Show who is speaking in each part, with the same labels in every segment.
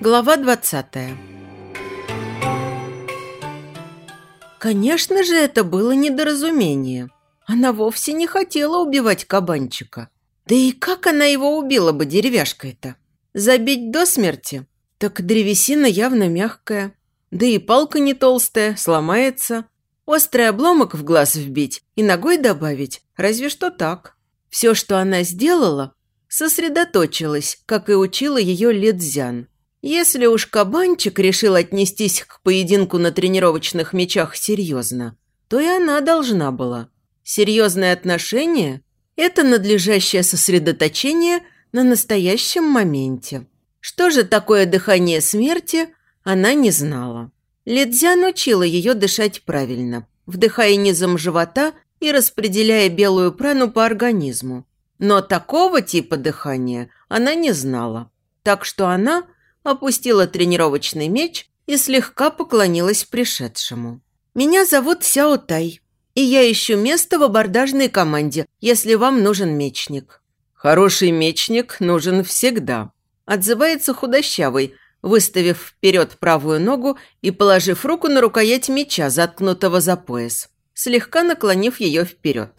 Speaker 1: Глава 20 Конечно же, это было недоразумение. Она вовсе не хотела убивать кабанчика. Да и как она его убила бы деревяшкой-то? Забить до смерти? Так древесина явно мягкая. Да и палка не толстая, сломается. Острый обломок в глаз вбить и ногой добавить, разве что так. Все, что она сделала, сосредоточилась, как и учила ее Лидзян. Если уж кабанчик решил отнестись к поединку на тренировочных мечах серьезно, то и она должна была. Серьезное отношение – это надлежащее сосредоточение на настоящем моменте. Что же такое дыхание смерти, она не знала. Лидзян учила ее дышать правильно, вдыхая низом живота и распределяя белую прану по организму. Но такого типа дыхания она не знала. Так что она – опустила тренировочный меч и слегка поклонилась пришедшему. «Меня зовут Сяо Тай, и я ищу место в абордажной команде, если вам нужен мечник».
Speaker 2: «Хороший мечник нужен всегда», – отзывается худощавый, выставив вперед правую ногу и положив руку на рукоять меча, заткнутого за пояс, слегка наклонив ее вперед.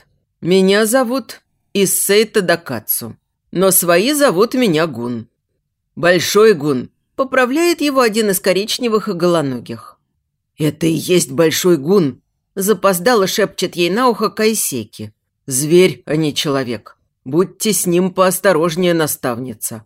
Speaker 2: «Меня зовут Иссейта Дакацу, но свои зовут меня Гун. Большой Гун Поправляет его один из коричневых и голоногих. «Это и есть большой гун», – запоздало шепчет ей на ухо Кайсеки. «Зверь, а не человек. Будьте с ним поосторожнее, наставница».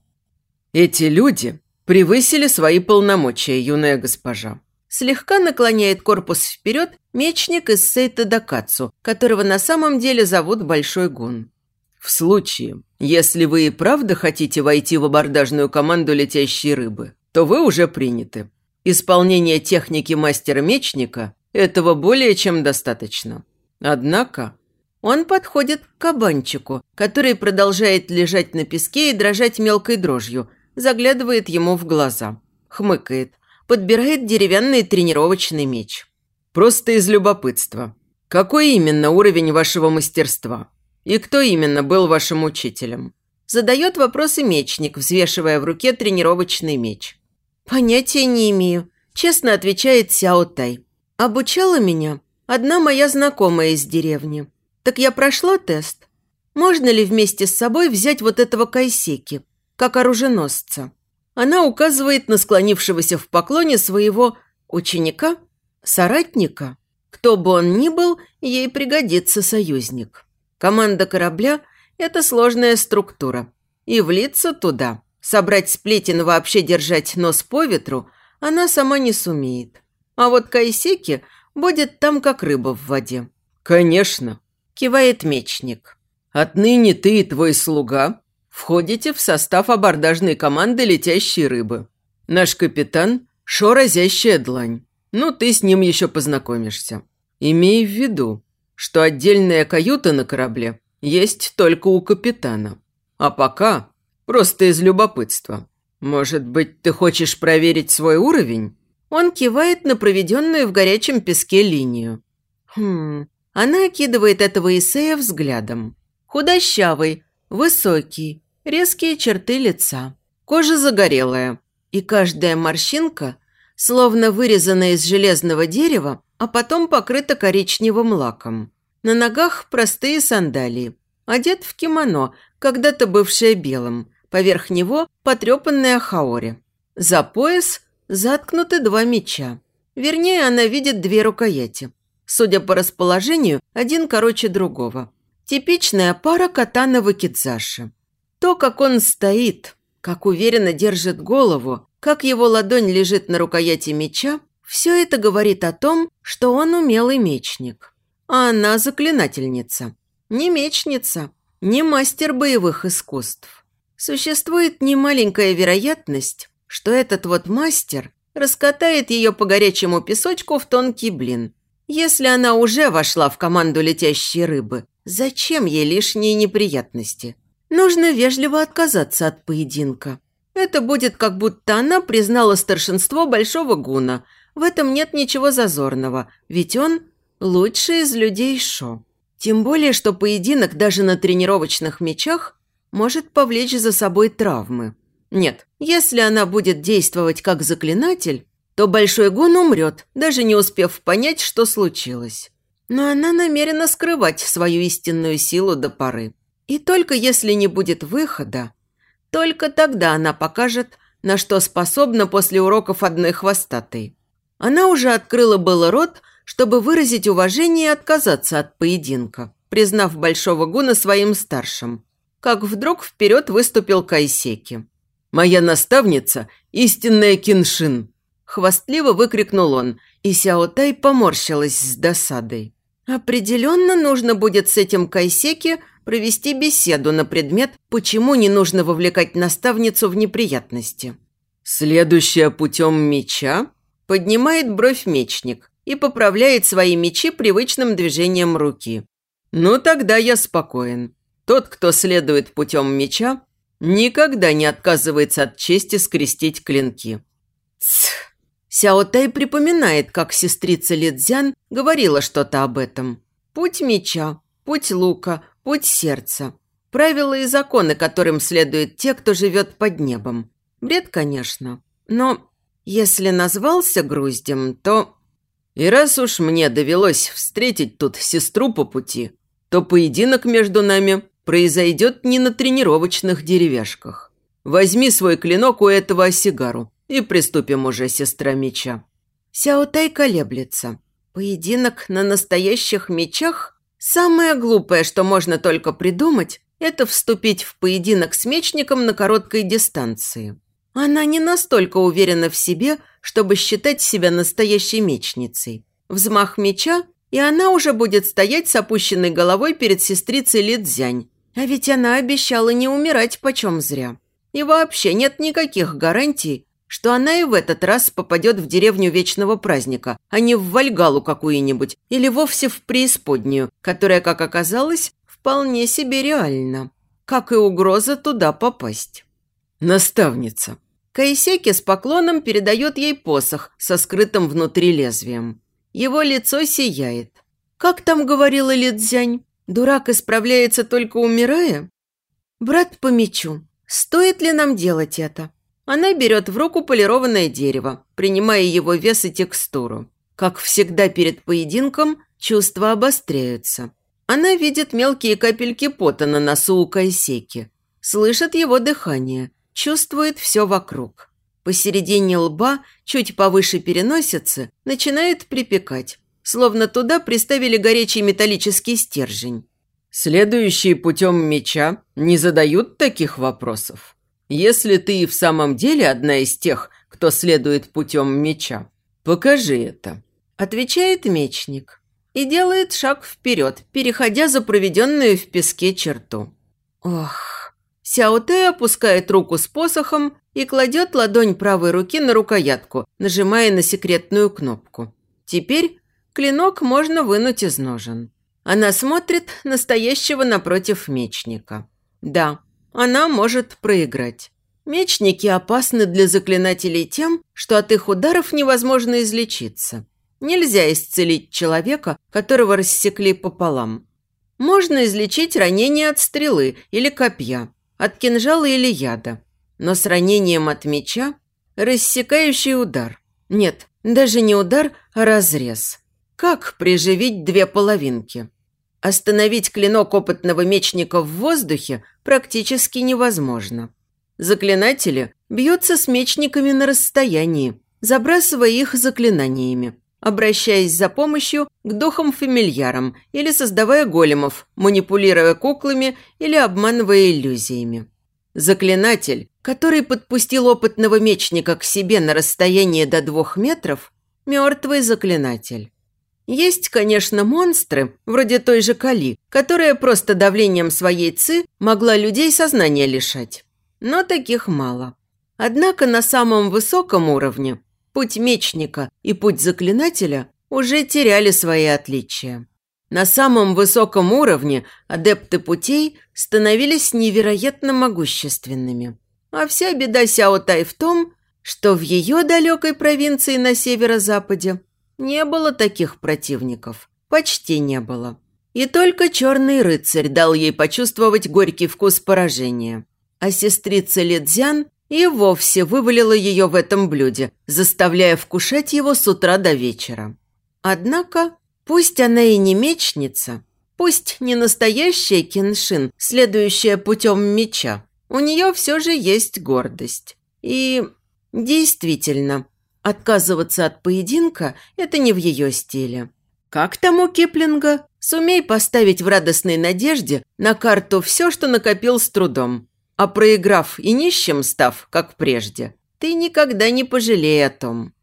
Speaker 2: Эти люди превысили свои полномочия, юная госпожа. Слегка наклоняет корпус вперед мечник из Сейта Дакацу, которого на самом деле зовут Большой Гун. В случае, если вы и правда хотите войти в абордажную команду летящей рыбы, то вы уже приняты. Исполнение техники мастера-мечника этого более чем достаточно. Однако он подходит к кабанчику, который продолжает лежать на песке и дрожать мелкой дрожью, заглядывает ему в глаза, хмыкает, подбирает деревянный тренировочный меч. Просто из любопытства. Какой именно уровень вашего мастерства? И кто именно был вашим учителем? Задает вопросы мечник, взвешивая в руке тренировочный меч. «Понятия не имею», – честно отвечает Сяо Тай. «Обучала меня одна моя знакомая из деревни. Так я прошла тест. Можно ли вместе с собой взять вот этого Кайсеки, как оруженосца?» Она указывает на склонившегося в поклоне своего ученика, соратника. Кто бы он ни был, ей пригодится союзник. Команда корабля – это сложная структура. И влиться туда Собрать сплетен вообще держать нос по ветру она сама не сумеет. А вот Кайсеки будет там, как рыба в воде. «Конечно», – кивает мечник. «Отныне ты и твой слуга входите в состав абордажной команды летящей рыбы. Наш капитан – Шо разящая длань. Ну, ты с ним еще познакомишься. Имей в виду, что отдельная каюта на корабле есть только у капитана. А пока Просто из любопытства. Может быть, ты хочешь проверить свой уровень?» Он кивает на проведенную в горячем песке линию. Хм, она окидывает этого Исея взглядом. Худощавый, высокий, резкие черты лица, кожа загорелая, и каждая морщинка словно вырезана из железного дерева, а потом покрыта коричневым лаком. На ногах простые сандалии, одет в кимоно, когда-то бывшее белым, Поверх него потрепанная хаори. За пояс заткнуты два меча. Вернее, она видит две рукояти. Судя по расположению, один короче другого. Типичная пара катана вакидзаши. То, как он стоит, как уверенно держит голову, как его ладонь лежит на рукояти меча, все это говорит о том, что он умелый мечник. А она заклинательница. Не мечница, не мастер боевых искусств. Существует немаленькая вероятность, что этот вот мастер раскатает ее по горячему песочку в тонкий блин. Если она уже вошла в команду летящей рыбы, зачем ей лишние неприятности? Нужно вежливо отказаться от поединка. Это будет как будто она признала старшинство Большого Гуна. В этом нет ничего зазорного, ведь он лучший из людей Шо. Тем более, что поединок даже на тренировочных мечах может повлечь за собой травмы.
Speaker 1: Нет, если она будет действовать как заклинатель, то Большой Гун умрет, даже не успев понять, что случилось. Но она намерена скрывать свою истинную силу до поры. И только если не будет выхода, только тогда она покажет, на что способна после уроков одной хвостатой. Она уже открыла было рот, чтобы выразить уважение и отказаться от поединка, признав Большого Гуна своим старшим. Как вдруг вперед выступил Кайсеки. «Моя наставница – истинная Киншин!» Хвастливо выкрикнул он, и Сяотай поморщилась с досадой. Определенно нужно будет с этим Кайсеки провести беседу на предмет, почему не нужно вовлекать наставницу в неприятности. «Следующая путем меча?» Поднимает бровь мечник и поправляет свои мечи привычным движением руки. «Ну, тогда я спокоен. Тот, кто следует путем меча, никогда не отказывается от чести скрестить клинки». Тсс. Сяо Тай припоминает, как сестрица Лидзян говорила что-то об этом. Путь меча, путь лука, путь сердца. Правила и законы, которым следуют те, кто живет под небом. Бред, конечно. Но если назвался груздем, то... И раз уж мне довелось встретить тут сестру по пути, то поединок между нами произойдет не на тренировочных деревяшках. Возьми свой клинок у этого осигару и приступим уже, сестра меча. Сяотай колеблется. Поединок на настоящих мечах? Самое глупое, что можно только придумать, это вступить в поединок с мечником на короткой дистанции. Она не настолько уверена в себе, чтобы считать себя настоящей мечницей. Взмах меча, и она уже будет стоять с опущенной головой перед сестрицей Лидзянь. А ведь она обещала не умирать почем зря. И вообще нет никаких гарантий, что она и в этот раз попадет в деревню Вечного Праздника, а не в Вальгалу какую-нибудь или вовсе в преисподнюю, которая, как оказалось, вполне себе реальна. Как и угроза туда попасть. «Наставница», Кайсеки с поклоном передает ей посох со скрытым внутри лезвием. Его лицо сияет. «Как там говорила Лидзянь? Дурак исправляется только умирая?» «Брат по мечу, стоит ли нам делать это?» Она берет в руку полированное дерево, принимая его вес и текстуру. Как всегда перед поединком, чувства обостряются. Она видит мелкие капельки пота на носу у Кайсеки, слышит его дыхание, чувствует все вокруг. Посередине лба, чуть повыше переносицы, начинает припекать, словно туда приставили горячий металлический стержень. Следующие путем меча не задают таких вопросов. Если ты и в самом деле одна из тех, кто следует путем меча, покажи это. Отвечает мечник и делает шаг вперед, переходя за проведенную в песке черту. Ох, Сяо Тэ опускает руку с посохом и кладет ладонь правой руки на рукоятку, нажимая на секретную кнопку. Теперь клинок можно вынуть из ножен. Она смотрит настоящего напротив мечника. Да, она может проиграть. Мечники опасны для заклинателей тем, что от их ударов невозможно излечиться. Нельзя исцелить человека, которого рассекли пополам. Можно излечить ранение от стрелы или копья, от кинжала или яда. Но с ранением от меча – рассекающий удар. Нет, даже не удар, а разрез. Как приживить две половинки? Остановить клинок опытного мечника в воздухе практически невозможно. Заклинатели бьются с мечниками на расстоянии, забрасывая их заклинаниями, обращаясь за помощью к духам-фамильярам или создавая големов, манипулируя куклами или обманывая иллюзиями. Заклинатель, который подпустил опытного мечника к себе на расстояние до двух метров, мертвый заклинатель. Есть, конечно, монстры, вроде той же Кали, которая просто давлением своей ци могла людей сознания лишать. Но таких мало. Однако на самом высоком уровне путь мечника и путь заклинателя уже теряли свои отличия. На самом высоком уровне адепты путей становились невероятно могущественными. А вся беда Сяо Тай в том, что в ее далекой провинции на северо-западе не было таких противников. Почти не было. И только черный рыцарь дал ей почувствовать горький вкус поражения. А сестрица Лидзян
Speaker 2: и вовсе вывалила ее в этом блюде, заставляя вкушать его с утра до вечера. Однако, пусть она и не мечница, пусть не настоящая киншин, следующая путем меча, у нее все же есть гордость. И действительно, отказываться от поединка – это не в ее стиле. Как там у Киплинга? Сумей поставить в радостной надежде на карту все, что накопил с трудом. А проиграв и нищим став, как прежде, ты никогда не пожалей о том.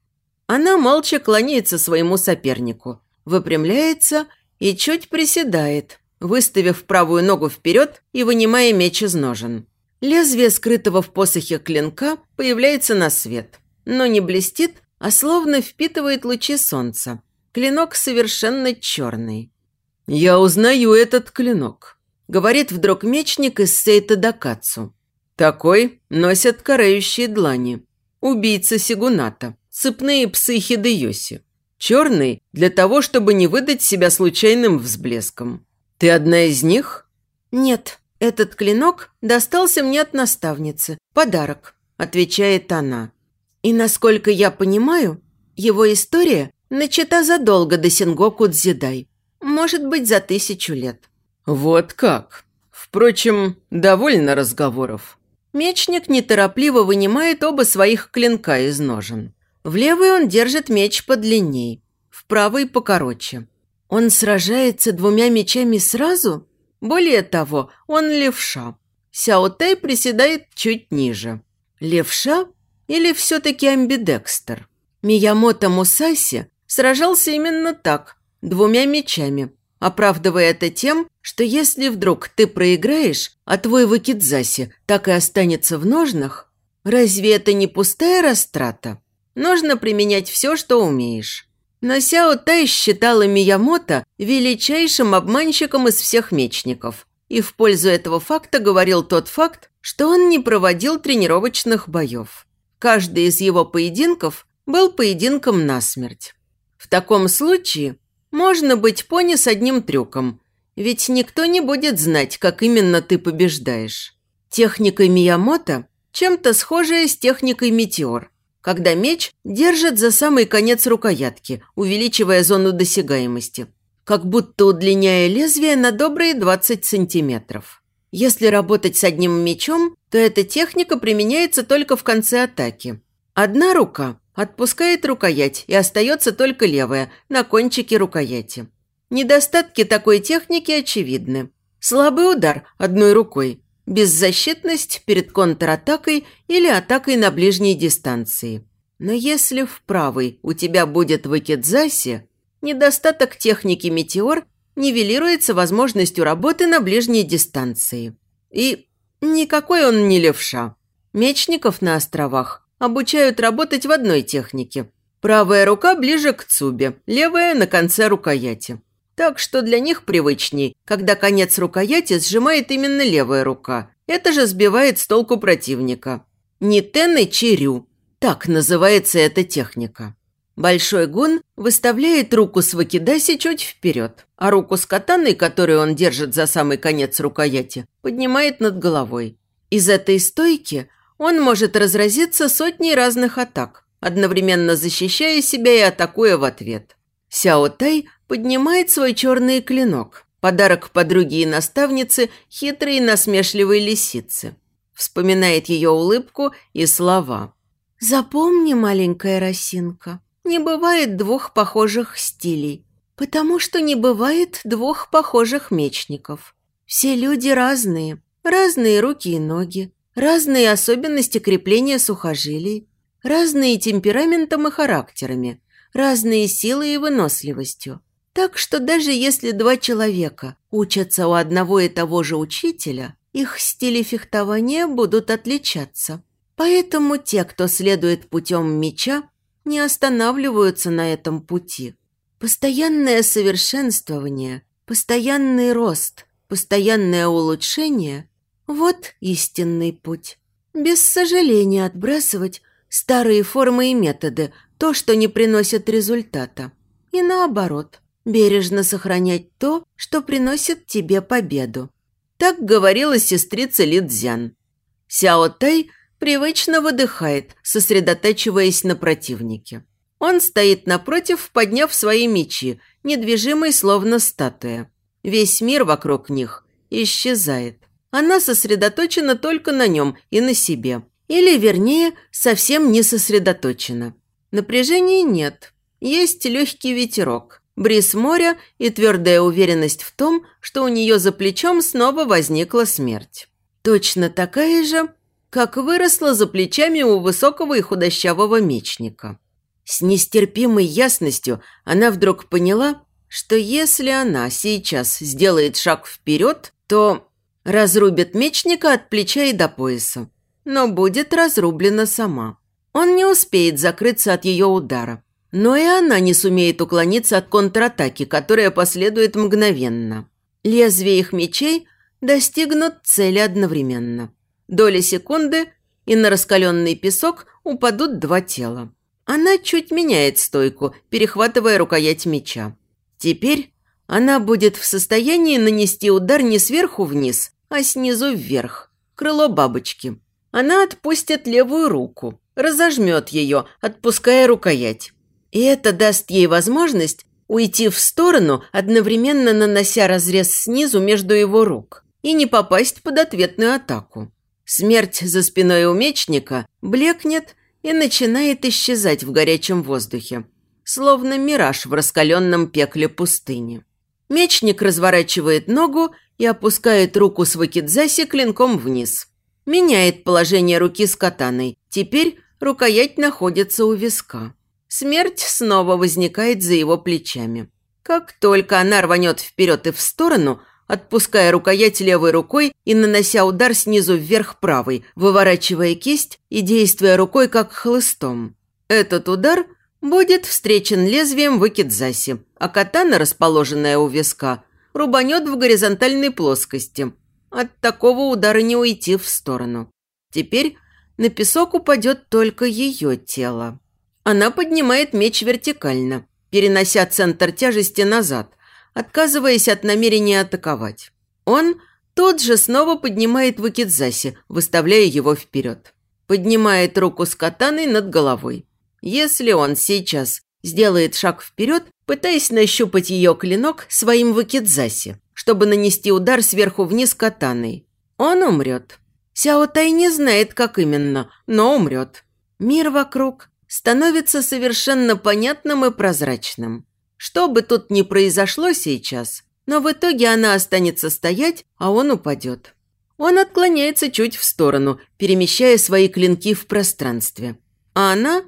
Speaker 2: Она молча клоняется своему сопернику, выпрямляется и чуть приседает, выставив правую ногу вперед и вынимая меч из ножен. Лезвие скрытого в посохе клинка появляется на свет, но не блестит, а словно впитывает лучи солнца. Клинок совершенно черный. «Я узнаю этот клинок», – говорит вдруг мечник из Сейта Дакацу. «Такой носят карающие длани. Убийца Сигуната, цепные псы Хидеоси. Черный для того, чтобы не выдать себя случайным взблеском. Ты одна из них?»
Speaker 1: «Нет, этот клинок достался мне от наставницы. Подарок», – отвечает она. «И насколько я понимаю, его история начата задолго до Сингоку Дзидай. Может быть, за тысячу лет.
Speaker 2: Вот как. Впрочем, довольно разговоров.
Speaker 1: Мечник неторопливо вынимает оба своих клинка из ножен. В левый он держит меч подлинней, в правый покороче. Он сражается двумя мечами сразу? Более того, он левша. Сяо Тэй приседает чуть ниже. Левша или все-таки амбидекстер? Миямото Мусаси сражался именно так, двумя мечами, оправдывая это тем, что если вдруг ты проиграешь, а твой вакидзаси так и останется в ножнах, разве это не пустая растрата? Нужно применять все, что умеешь. Но Сяо Тай считала Миямото величайшим обманщиком из всех мечников. И в пользу этого факта говорил тот факт, что он не проводил тренировочных боев. Каждый из его поединков был поединком насмерть. В таком случае можно быть пони с одним трюком, ведь никто не будет знать, как именно ты побеждаешь. Техника Миямото чем-то схожая с техникой Метеор, когда меч держит за самый конец рукоятки, увеличивая зону досягаемости, как будто удлиняя лезвие на добрые 20 сантиметров. Если работать с одним мечом, то эта техника применяется только в конце атаки. Одна рука Отпускает рукоять, и остается только левая, на кончике рукояти. Недостатки такой техники очевидны. Слабый удар одной рукой, беззащитность перед контратакой или атакой на ближней дистанции. Но если в правой у тебя будет выкидзаси, недостаток техники «Метеор» нивелируется возможностью работы на ближней дистанции. И никакой он не левша. Мечников на островах обучают работать в одной технике. Правая рука ближе к цубе, левая на конце рукояти. Так что для них привычней, когда конец рукояти сжимает именно левая рука. Это же сбивает с толку противника. Нитен и Чирю. Так называется эта техника. Большой гун выставляет руку с вакидаси чуть вперед, а руку с катаной, которую он держит за самый конец рукояти, поднимает над головой. Из этой стойки – он может разразиться сотней разных атак, одновременно защищая себя и атакуя в ответ. Сяо Тай поднимает свой черный клинок, подарок подруге и наставнице хитрой и насмешливой лисицы. Вспоминает ее улыбку и слова. «Запомни, маленькая росинка, не бывает двух похожих стилей, потому что не бывает двух похожих мечников. Все люди разные, разные руки и ноги, разные особенности крепления сухожилий, разные темпераментом и характерами, разные силой и выносливостью. Так что даже если два человека учатся у одного и того же учителя, их стили фехтования будут отличаться. Поэтому те, кто следует путем меча, не останавливаются на этом пути. Постоянное совершенствование, постоянный рост, постоянное улучшение вот истинный путь. Без сожаления отбрасывать старые формы и методы, то, что не приносит результата. И наоборот, бережно сохранять то, что приносит тебе победу. Так говорила сестрица Лидзян. Сяо Тай привычно выдыхает, сосредотачиваясь на противнике. Он стоит напротив, подняв свои мечи, недвижимый, словно статуя. Весь мир вокруг них исчезает. Она сосредоточена только на нем и на себе. Или, вернее, совсем не сосредоточена. Напряжения нет. Есть легкий ветерок, бриз моря и твердая уверенность в том, что у нее за плечом снова возникла смерть. Точно такая же, как выросла за плечами у высокого и худощавого мечника. С нестерпимой ясностью она вдруг поняла, что если она сейчас сделает шаг вперед, то разрубит мечника от плеча и до пояса, но будет разрублена сама. Он не успеет закрыться от ее удара, но и она не сумеет уклониться от контратаки, которая последует мгновенно. Лезвия их мечей достигнут цели одновременно. Доли секунды, и на раскаленный песок упадут два тела. Она чуть меняет стойку, перехватывая рукоять меча. Теперь она будет в состоянии нанести удар не сверху вниз, а снизу вверх. Крыло бабочки. Она отпустит левую руку, разожмет ее, отпуская рукоять. И это даст ей возможность уйти в сторону, одновременно нанося разрез снизу между его рук и не попасть под ответную атаку. Смерть за спиной у мечника блекнет и начинает исчезать в горячем воздухе, словно мираж в раскаленном пекле пустыни. Мечник разворачивает ногу и опускает руку с вакидзаси клинком вниз. Меняет положение руки с катаной. Теперь рукоять находится у виска. Смерть снова возникает за его плечами. Как только она рванет вперед и в сторону, отпуская рукоять левой рукой и нанося удар снизу вверх правой, выворачивая кисть и действуя рукой как хлыстом. Этот удар – будет встречен лезвием в Икидзаси, а катана, расположенная у виска, рубанет в горизонтальной плоскости. От такого удара не уйти в сторону. Теперь на песок упадет только ее тело. Она поднимает меч вертикально, перенося центр тяжести назад, отказываясь от намерения атаковать. Он тот же снова поднимает выкидзаси, выставляя его вперед. Поднимает руку с катаной над головой. Если он сейчас сделает шаг вперед, пытаясь нащупать ее клинок своим вакидзаси, чтобы нанести удар сверху вниз катаной, он умрет. Сяо Тай не знает, как именно, но умрет. Мир вокруг становится совершенно понятным и прозрачным. Что бы тут ни произошло сейчас, но в итоге она останется стоять, а он упадет. Он отклоняется чуть в сторону, перемещая свои клинки в пространстве. А она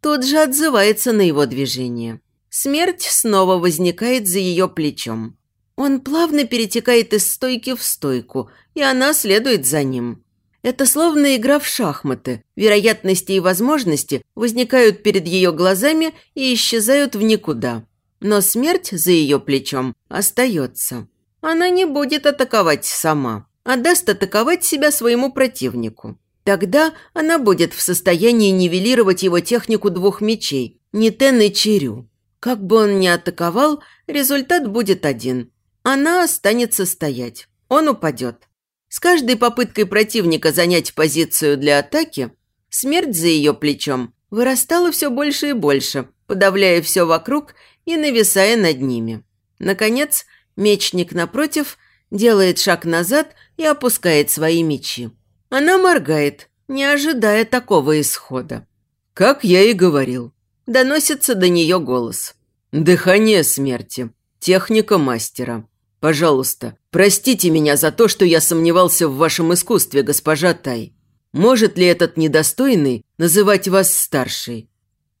Speaker 1: тот же отзывается на его движение. Смерть снова возникает за ее плечом. Он плавно перетекает из стойки в стойку, и она следует за ним. Это словно игра в шахматы. Вероятности и возможности возникают перед ее глазами и исчезают в никуда. Но смерть за ее плечом остается. Она не будет атаковать сама, а даст атаковать себя своему противнику. Тогда она будет в состоянии нивелировать его технику двух мечей, Нитен и Чирю. Как бы он ни атаковал, результат будет один. Она останется стоять. Он упадет. С каждой попыткой противника занять позицию для атаки, смерть за ее плечом вырастала все больше и больше, подавляя все вокруг и нависая над ними. Наконец, мечник напротив делает шаг назад и опускает свои мечи. Она моргает, не ожидая такого исхода. «Как я и говорил», – доносится до нее голос. «Дыхание смерти. Техника мастера. Пожалуйста, простите меня за то, что я сомневался в вашем искусстве, госпожа Тай. Может ли этот недостойный называть вас старшей?»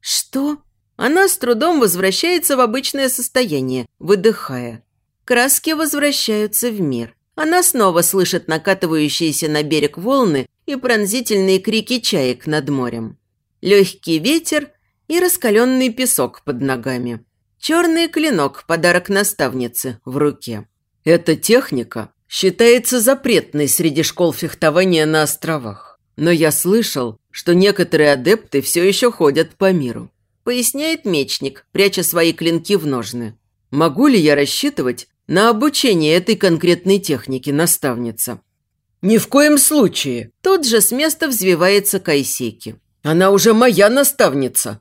Speaker 1: «Что?» Она с трудом возвращается в обычное состояние, выдыхая. Краски возвращаются в мир. Она снова слышит накатывающиеся на берег волны и пронзительные крики чаек над морем. Легкий ветер и раскаленный песок под ногами. Черный клинок – подарок наставницы в руке. Эта техника считается запретной среди школ фехтования на островах. Но я слышал, что некоторые адепты все еще ходят по миру. Поясняет мечник, пряча свои клинки в ножны. Могу ли я рассчитывать на обучение этой конкретной технике, наставница.
Speaker 2: «Ни в коем случае!» Тут же с места взвивается Кайсеки. «Она уже моя наставница!»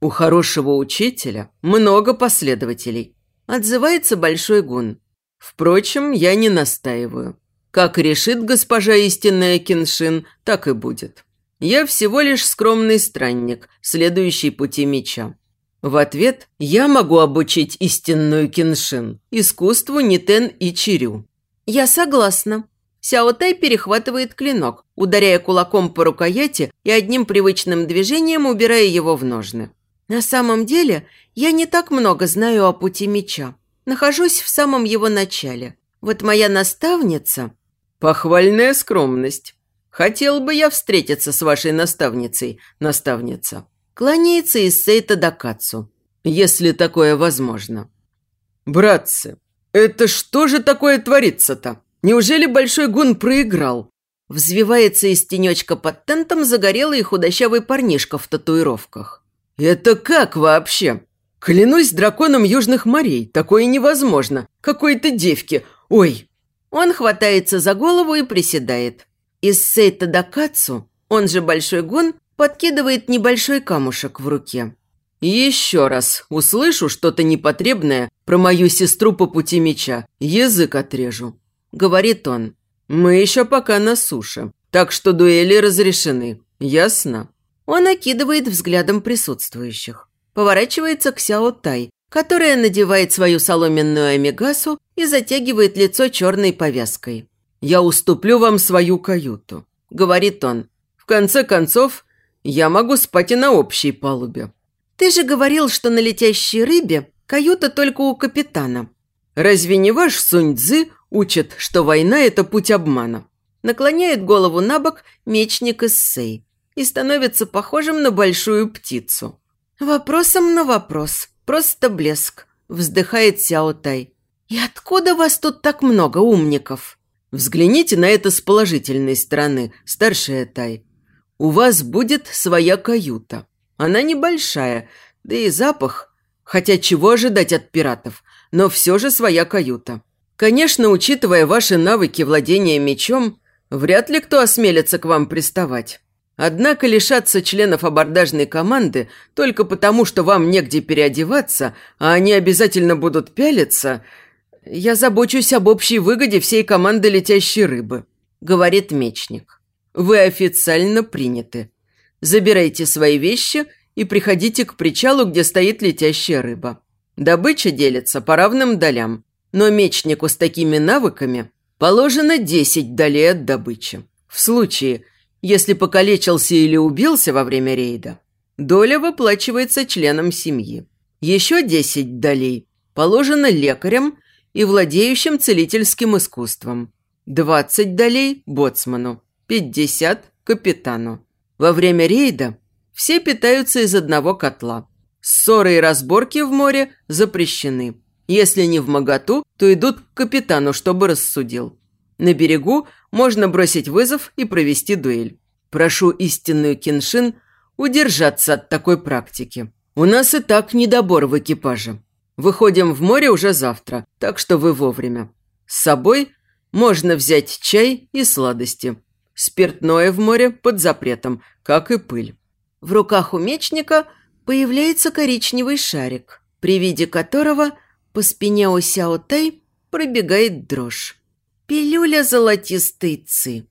Speaker 2: «У хорошего учителя много последователей», – отзывается Большой Гун. «Впрочем, я не настаиваю. Как решит госпожа истинная Киншин, так и будет. Я всего лишь скромный странник, следующий пути меча. В ответ я могу обучить истинную Киншин, искусству Нитен и Чирю».
Speaker 1: «Я согласна», Сяо Тай перехватывает клинок, ударяя кулаком по рукояти и одним привычным движением убирая его в ножны. На самом деле, я не так много знаю о пути меча. Нахожусь в самом его начале. Вот моя наставница...
Speaker 2: Похвальная скромность. Хотел бы я встретиться с вашей наставницей, наставница.
Speaker 1: Кланяется из Сейта Дакацу.
Speaker 2: Если такое возможно. Братцы, это что же такое творится-то? Неужели Большой Гун проиграл?
Speaker 1: Взвивается из тенечка под тентом загорелый и худощавый парнишка в татуировках.
Speaker 2: «Это как вообще? Клянусь драконом Южных морей, такое невозможно. Какой-то девки. Ой!»
Speaker 1: Он хватается за голову и приседает. Из Сейта Дакацу, он же Большой Гун, подкидывает небольшой камушек в руке.
Speaker 2: «Еще раз услышу что-то непотребное про мою сестру по пути меча, язык отрежу», – говорит он. «Мы еще пока на суше, так что дуэли разрешены. Ясно?»
Speaker 1: Он окидывает взглядом присутствующих. Поворачивается к Сяо Тай, которая надевает свою соломенную амигасу и затягивает лицо черной повязкой.
Speaker 2: «Я уступлю вам свою каюту», – говорит он. «В конце концов, я могу спать и на общей палубе».
Speaker 1: «Ты же говорил, что на летящей рыбе каюта только у капитана».
Speaker 2: «Разве не ваш Сунь-Дзы учит, что война – это путь обмана?»
Speaker 1: Наклоняет голову на бок мечник из Сей и становится похожим на большую птицу. «Вопросом на вопрос. Просто блеск», – вздыхает Сяо Тай. «И откуда вас тут так много умников?»
Speaker 2: «Взгляните на это с положительной стороны, старшая Тай. У вас будет своя каюта. Она небольшая, да и запах. Хотя чего ожидать от пиратов, но все же своя каюта. Конечно, учитывая ваши навыки владения мечом, вряд ли кто осмелится к вам приставать. Однако лишаться членов абордажной команды только потому, что вам негде переодеваться, а они обязательно будут пялиться, я забочусь об общей выгоде всей команды летящей рыбы», – говорит мечник. «Вы официально приняты. Забирайте свои вещи и приходите к причалу, где стоит летящая рыба. Добыча делится по равным долям, но мечнику с такими навыками положено 10 долей от добычи. В случае, если покалечился или убился во время рейда, доля выплачивается членам семьи. Еще 10 долей положено лекарям и владеющим целительским искусством. 20 долей – боцману, 50 – капитану. Во время рейда все питаются из одного котла. Ссоры и разборки в море запрещены. Если не в моготу, то идут к капитану, чтобы рассудил. На берегу можно бросить вызов и провести дуэль. Прошу истинную Киншин удержаться от такой практики. У нас и так недобор в экипаже. Выходим в море уже завтра, так что вы вовремя. С собой можно взять чай и сладости. Спиртное в море под запретом, как и пыль.
Speaker 1: В руках у мечника появляется коричневый шарик, при виде которого по спине у Сяо Тай пробегает дрожь. Пилюля золотистой ци.